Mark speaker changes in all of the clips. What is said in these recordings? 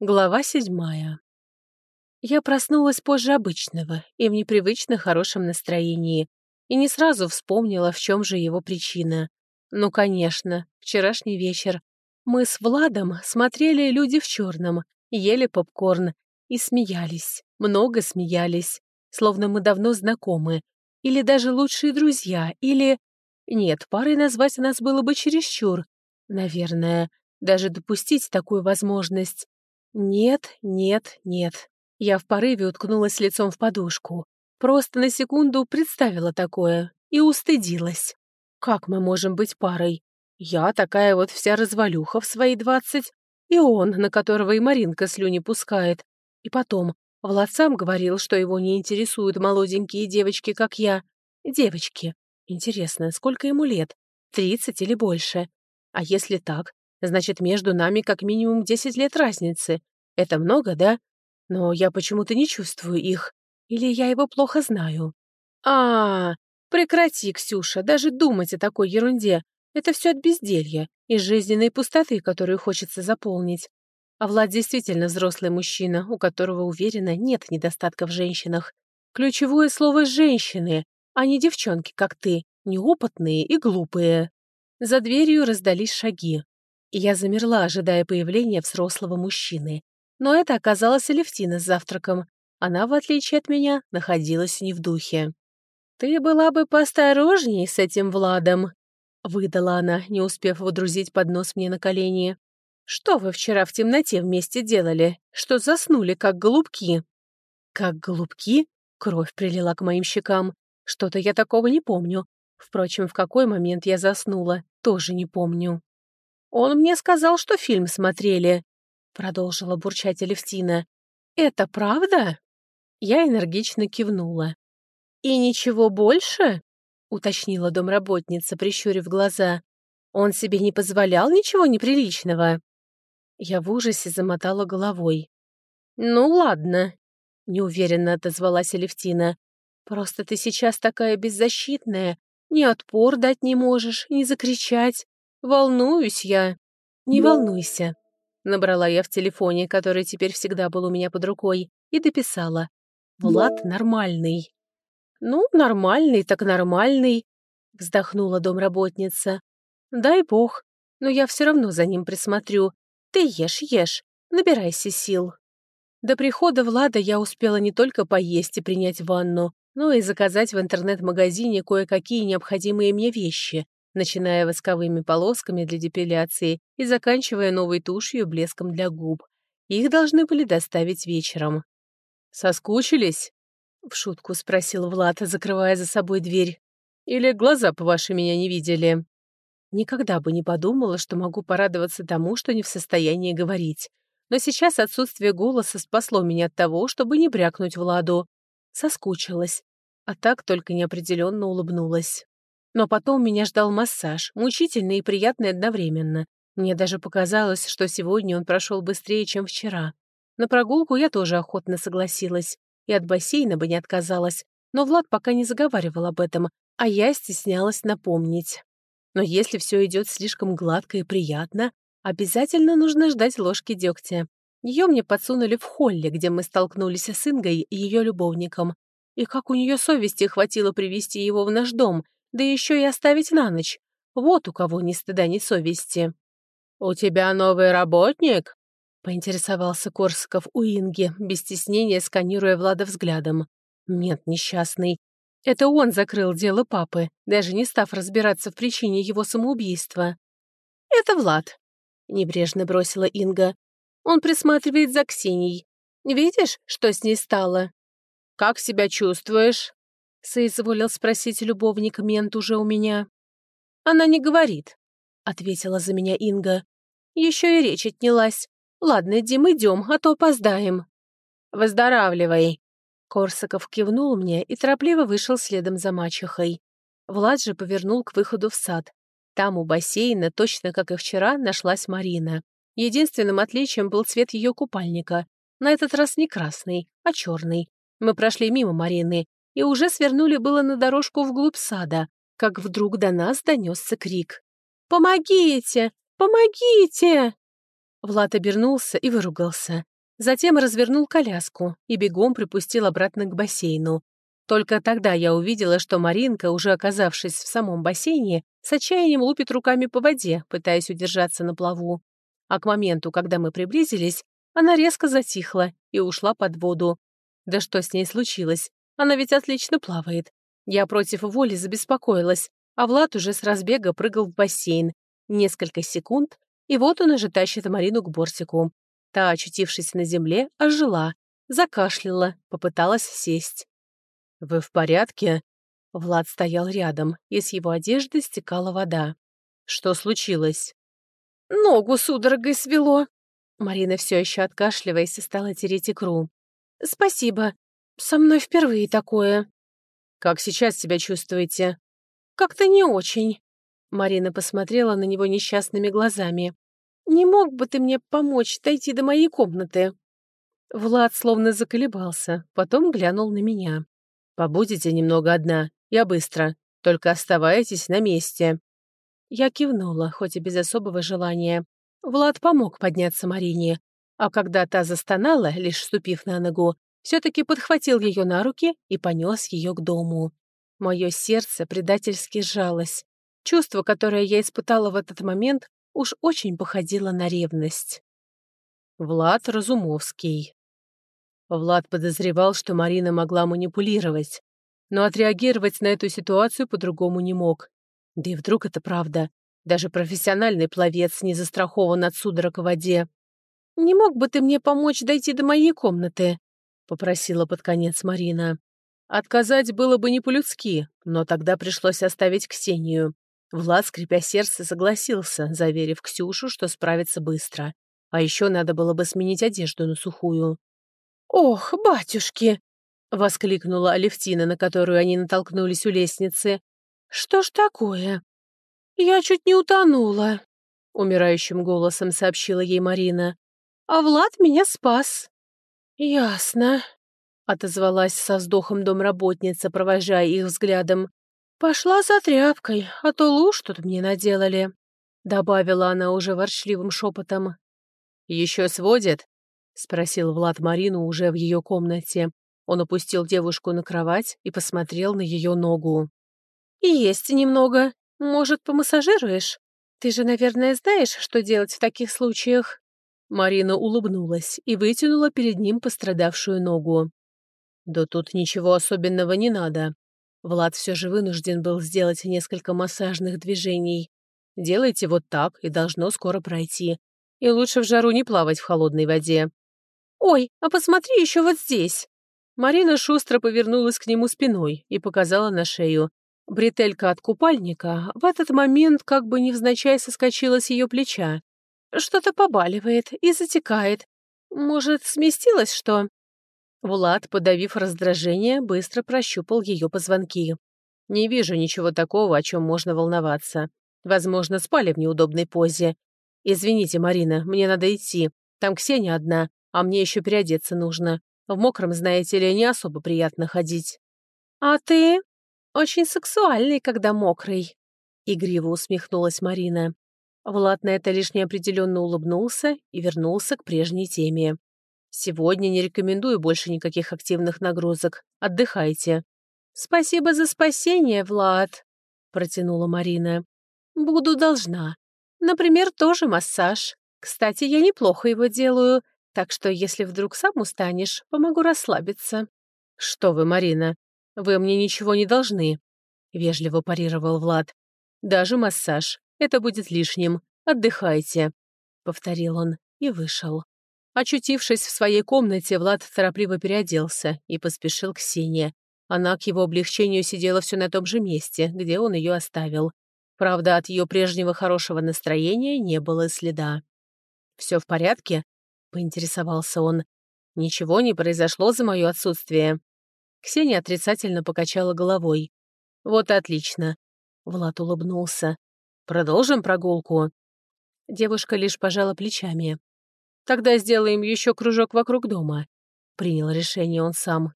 Speaker 1: Глава седьмая. Я проснулась позже обычного и в непривычно хорошем настроении, и не сразу вспомнила, в чем же его причина. Ну, конечно, вчерашний вечер. Мы с Владом смотрели «Люди в черном», ели попкорн и смеялись, много смеялись, словно мы давно знакомы, или даже лучшие друзья, или... Нет, парой назвать нас было бы чересчур, наверное, даже допустить такую возможность. Нет, нет, нет. Я в порыве уткнулась лицом в подушку. Просто на секунду представила такое и устыдилась. Как мы можем быть парой? Я такая вот вся развалюха в свои двадцать, и он, на которого и Маринка слюни пускает. И потом, Влад сам говорил, что его не интересуют молоденькие девочки, как я. Девочки. Интересно, сколько ему лет? Тридцать или больше? А если так, Значит, между нами как минимум 10 лет разницы. Это много, да? Но я почему-то не чувствую их. Или я его плохо знаю? А, -а, -а прекрати, Ксюша, даже думать о такой ерунде. Это все от безделья и жизненной пустоты, которую хочется заполнить. А Влад действительно взрослый мужчина, у которого, уверена, нет недостатка в женщинах. Ключевое слово «женщины», а не девчонки, как ты, неопытные и глупые. За дверью раздались шаги я замерла, ожидая появления взрослого мужчины. Но это оказалась Алевтина с завтраком. Она, в отличие от меня, находилась не в духе. «Ты была бы поосторожней с этим Владом», — выдала она, не успев водрузить поднос мне на колени. «Что вы вчера в темноте вместе делали? Что заснули, как голубки?» «Как голубки?» — кровь прилила к моим щекам. «Что-то я такого не помню. Впрочем, в какой момент я заснула, тоже не помню». «Он мне сказал, что фильм смотрели», — продолжила бурчать Алевтина. «Это правда?» Я энергично кивнула. «И ничего больше?» — уточнила домработница, прищурив глаза. «Он себе не позволял ничего неприличного?» Я в ужасе замотала головой. «Ну ладно», — неуверенно отозвалась Алевтина. «Просто ты сейчас такая беззащитная, ни отпор дать не можешь, ни закричать. Волнуюсь я. Не волнуйся. Набрала я в телефоне, который теперь всегда был у меня под рукой, и дописала. Влад нормальный. Ну, нормальный так нормальный, вздохнула домработница. Дай бог, но я все равно за ним присмотрю. Ты ешь, ешь, набирайся сил. До прихода Влада я успела не только поесть и принять ванну, но и заказать в интернет-магазине кое-какие необходимые мне вещи, начиная восковыми полосками для депиляции и заканчивая новой тушью блеском для губ. Их должны были доставить вечером. «Соскучились?» — в шутку спросил Влад, закрывая за собой дверь. «Или глаза по ваши меня не видели?» Никогда бы не подумала, что могу порадоваться тому, что не в состоянии говорить. Но сейчас отсутствие голоса спасло меня от того, чтобы не брякнуть Владу. Соскучилась. А так только неопределенно улыбнулась. Но потом меня ждал массаж, мучительный и приятный одновременно. Мне даже показалось, что сегодня он прошел быстрее, чем вчера. На прогулку я тоже охотно согласилась. И от бассейна бы не отказалась. Но Влад пока не заговаривал об этом, а я стеснялась напомнить. Но если все идет слишком гладко и приятно, обязательно нужно ждать ложки дегтя. Ее мне подсунули в холле, где мы столкнулись с Ингой и ее любовником. И как у нее совести хватило привести его в наш дом, да еще и оставить на ночь. Вот у кого ни стыда, ни совести. «У тебя новый работник?» — поинтересовался Корсаков у Инги, без стеснения сканируя Влада взглядом. «Нет, несчастный. Это он закрыл дело папы, даже не став разбираться в причине его самоубийства». «Это Влад», — небрежно бросила Инга. «Он присматривает за Ксенией. Видишь, что с ней стало?» «Как себя чувствуешь?» Соизволил спросить любовник мент уже у меня. «Она не говорит», — ответила за меня Инга. «Еще и речь отнялась. Ладно, Дим, идем, а то опоздаем». «Выздоравливай», — Корсаков кивнул мне и торопливо вышел следом за мачехой. Влад же повернул к выходу в сад. Там у бассейна, точно как и вчера, нашлась Марина. Единственным отличием был цвет ее купальника. На этот раз не красный, а черный. Мы прошли мимо Марины, и уже свернули было на дорожку вглубь сада, как вдруг до нас донесся крик. «Помогите! Помогите!» Влад обернулся и выругался. Затем развернул коляску и бегом припустил обратно к бассейну. Только тогда я увидела, что Маринка, уже оказавшись в самом бассейне, с отчаянием лупит руками по воде, пытаясь удержаться на плаву. А к моменту, когда мы приблизились, она резко затихла и ушла под воду. Да что с ней случилось? Она ведь отлично плавает. Я против воли забеспокоилась, а Влад уже с разбега прыгал в бассейн. Несколько секунд, и вот он уже тащит Марину к бортику. Та, очутившись на земле, ожила, закашляла, попыталась сесть. «Вы в порядке?» Влад стоял рядом, и с его одежды стекала вода. «Что случилось?»
Speaker 2: «Ногу судорогой свело».
Speaker 1: Марина все еще откашливаясь стала тереть икру.
Speaker 2: «Спасибо. Со мной впервые такое».
Speaker 1: «Как сейчас себя чувствуете?»
Speaker 2: «Как-то не очень».
Speaker 1: Марина посмотрела на него несчастными глазами.
Speaker 2: «Не мог бы ты мне помочь дойти до моей комнаты?»
Speaker 1: Влад словно заколебался, потом глянул на меня. «Побудете немного одна, я быстро, только оставайтесь на месте». Я кивнула, хоть и без особого желания. Влад помог подняться Марине, а когда та застонала, лишь ступив на ногу, все-таки подхватил ее на руки и понес ее к дому. Мое сердце предательски сжалось. Чувство, которое я испытала в этот момент, уж очень походило на ревность. Влад Разумовский. Влад подозревал, что Марина могла манипулировать, но отреагировать на эту ситуацию по-другому не мог. Да и вдруг это правда. Даже профессиональный пловец не застрахован от судорог в воде.
Speaker 2: «Не мог бы ты мне помочь дойти до моей комнаты?»
Speaker 1: — попросила под конец Марина. Отказать было бы не по-людски, но тогда пришлось оставить Ксению. Влад, скрипя сердце, согласился, заверив Ксюшу, что справится быстро. А еще надо было бы сменить одежду на сухую.
Speaker 2: «Ох, батюшки!»
Speaker 1: — воскликнула Алевтина, на которую они натолкнулись у лестницы.
Speaker 2: «Что ж такое?» «Я чуть не утонула», —
Speaker 1: умирающим голосом сообщила ей Марина.
Speaker 2: «А Влад меня спас».
Speaker 1: «Ясно», — отозвалась со вздохом домработница, провожая их взглядом. «Пошла за тряпкой, а то луж тут мне наделали», — добавила она уже ворчливым шепотом. «Еще сводит?» — спросил Влад Марину уже в ее комнате. Он опустил девушку на кровать и посмотрел на ее ногу.
Speaker 2: «Есть немного», «Может, помассажируешь? Ты же, наверное, знаешь, что делать в таких случаях?»
Speaker 1: Марина улыбнулась и вытянула перед ним пострадавшую ногу. «Да тут ничего особенного не надо. Влад все же вынужден был сделать несколько массажных движений. Делайте вот так, и должно скоро пройти. И лучше в жару не плавать в холодной воде».
Speaker 2: «Ой, а посмотри еще вот здесь!»
Speaker 1: Марина шустро повернулась к нему спиной и показала на шею. Бретелька от купальника в этот момент как бы невзначай соскочила с ее плеча.
Speaker 2: Что-то побаливает и затекает. Может, сместилось что?
Speaker 1: Влад, подавив раздражение, быстро прощупал ее позвонки. «Не вижу ничего такого, о чем можно волноваться. Возможно, спали в неудобной позе. Извините, Марина, мне надо идти. Там Ксения одна, а мне еще переодеться нужно. В мокром, знаете ли, не особо приятно ходить».
Speaker 2: «А ты?» «Очень сексуальный, когда мокрый», — игриво усмехнулась Марина.
Speaker 1: Влад на это лишь неопределенно улыбнулся и вернулся к прежней теме. «Сегодня не рекомендую больше никаких активных нагрузок. Отдыхайте».
Speaker 2: «Спасибо за спасение, Влад», — протянула Марина. «Буду должна. Например, тоже массаж. Кстати, я неплохо его делаю, так что если вдруг сам устанешь, помогу расслабиться».
Speaker 1: «Что вы, Марина, «Вы мне ничего не должны», — вежливо парировал Влад. «Даже массаж. Это будет лишним. Отдыхайте», — повторил он и вышел. Очутившись в своей комнате, Влад торопливо переоделся и поспешил к Сине. Она к его облегчению сидела все на том же месте, где он ее оставил. Правда, от ее прежнего хорошего настроения не было следа. «Все в порядке?» — поинтересовался он. «Ничего не произошло за мое отсутствие?» Ксения отрицательно покачала головой. «Вот отлично». Влад улыбнулся. «Продолжим прогулку?» Девушка лишь пожала плечами. «Тогда сделаем еще кружок вокруг дома», — принял решение он сам.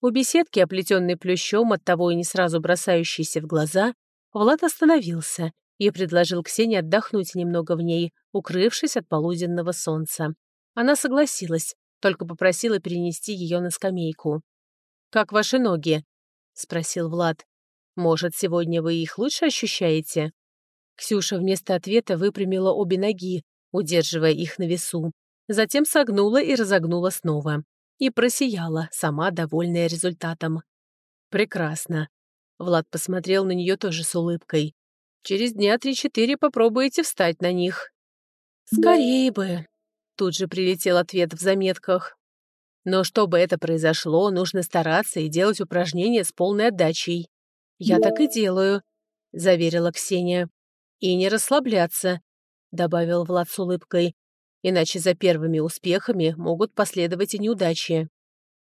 Speaker 1: У беседки, оплетенной плющом, оттого и не сразу бросающейся в глаза, Влад остановился и предложил Ксении отдохнуть немного в ней, укрывшись от полуденного солнца. Она согласилась, только попросила перенести ее на скамейку. «Как ваши ноги?» — спросил Влад. «Может, сегодня вы их лучше ощущаете?» Ксюша вместо ответа выпрямила обе ноги, удерживая их на весу. Затем согнула и разогнула снова. И просияла, сама довольная результатом. «Прекрасно». Влад посмотрел на нее тоже с улыбкой. «Через дня три-четыре попробуете встать на них».
Speaker 2: «Скорее бы», —
Speaker 1: тут же прилетел ответ в заметках. «Но чтобы это произошло, нужно стараться и делать упражнения с полной отдачей». «Я так и делаю», — заверила Ксения. «И не расслабляться», — добавил Влад с улыбкой. «Иначе за первыми успехами могут последовать и неудачи».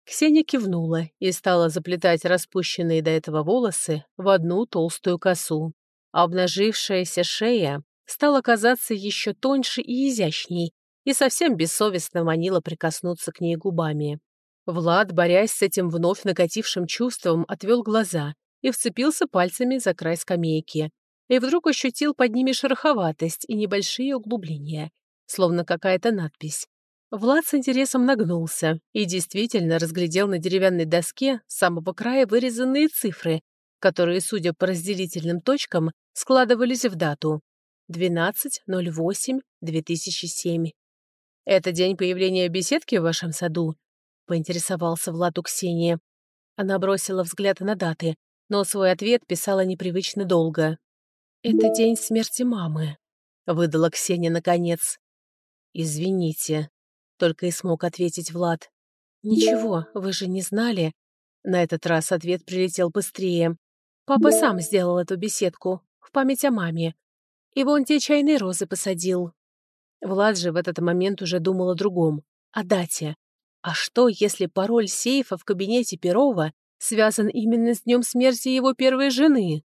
Speaker 1: Ксения кивнула и стала заплетать распущенные до этого волосы в одну толстую косу. А обнажившаяся шея стала казаться еще тоньше и изящней, и совсем бессовестно манила прикоснуться к ней губами. Влад, борясь с этим вновь накатившим чувством, отвел глаза и вцепился пальцами за край скамейки. И вдруг ощутил под ними шероховатость и небольшие углубления, словно какая-то надпись. Влад с интересом нагнулся и действительно разглядел на деревянной доске с самого края вырезанные цифры, которые, судя по разделительным точкам, складывались в дату 12.08.2007. «Это день появления беседки в вашем саду?» — поинтересовался Влад у Ксении. Она бросила взгляд на даты, но свой ответ писала непривычно долго. «Это день смерти мамы», — выдала Ксения наконец. «Извините», только и смог ответить Влад. «Ничего, вы же не знали?» На этот раз ответ прилетел быстрее. «Папа сам сделал эту беседку, в память о маме. И вон те чайные розы посадил». Влад же в этот момент уже думал о другом, о дате. А что, если пароль сейфа в кабинете Перова связан именно с днем смерти его первой жены?